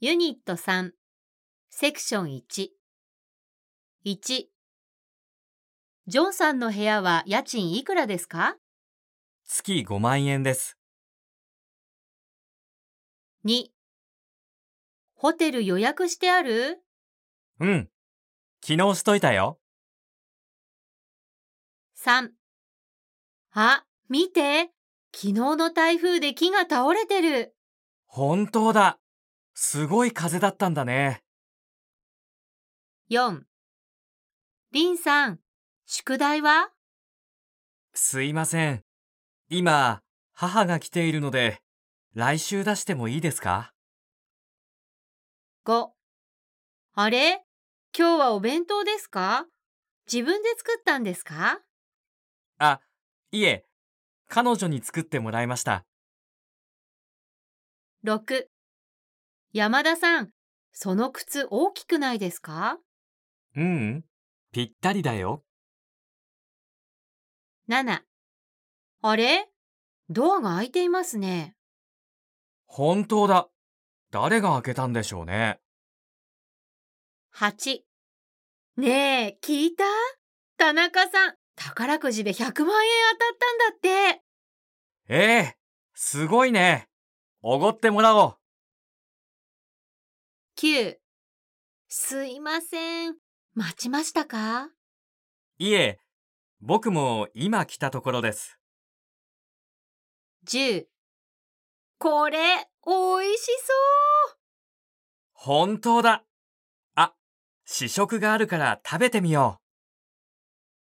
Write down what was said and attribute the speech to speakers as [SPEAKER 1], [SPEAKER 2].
[SPEAKER 1] ユニット3セクション1 1ジョンさんの部屋は家賃いくらですか？
[SPEAKER 2] 月5万円です。
[SPEAKER 1] ?2 ホテル予約してある？
[SPEAKER 2] うん。昨日しといたよ。
[SPEAKER 1] ?3 あ、見て昨日の台風で木が倒れてる
[SPEAKER 2] 本当だ。すごい風だったんだね。
[SPEAKER 1] 4リンさん、宿題は？
[SPEAKER 2] すいません。今、母が来ているので、来週出してもいいですか
[SPEAKER 1] ?5 あれ？今日はお弁当ですか？自分で作ったんですか？
[SPEAKER 2] あ、いえ、彼女に作ってもらいました。
[SPEAKER 1] 6山田さん、その靴大きくないですか？
[SPEAKER 2] ううん、ぴったりだよ。
[SPEAKER 1] ?7 あれ？ドアが開いていますね。
[SPEAKER 2] 本当だ。誰が開けたんでしょうね。
[SPEAKER 1] 8ねえ、聞いた？田中さん、宝くじで100万円当たったんだって。
[SPEAKER 2] ええすごいね。おごってもらおう。
[SPEAKER 1] 9すいません。待ちましたか？
[SPEAKER 2] いえ、僕も今来たところです。
[SPEAKER 1] ?10 これ、おいしそう
[SPEAKER 2] 本当だ。あ、試食があるから食べてみよう。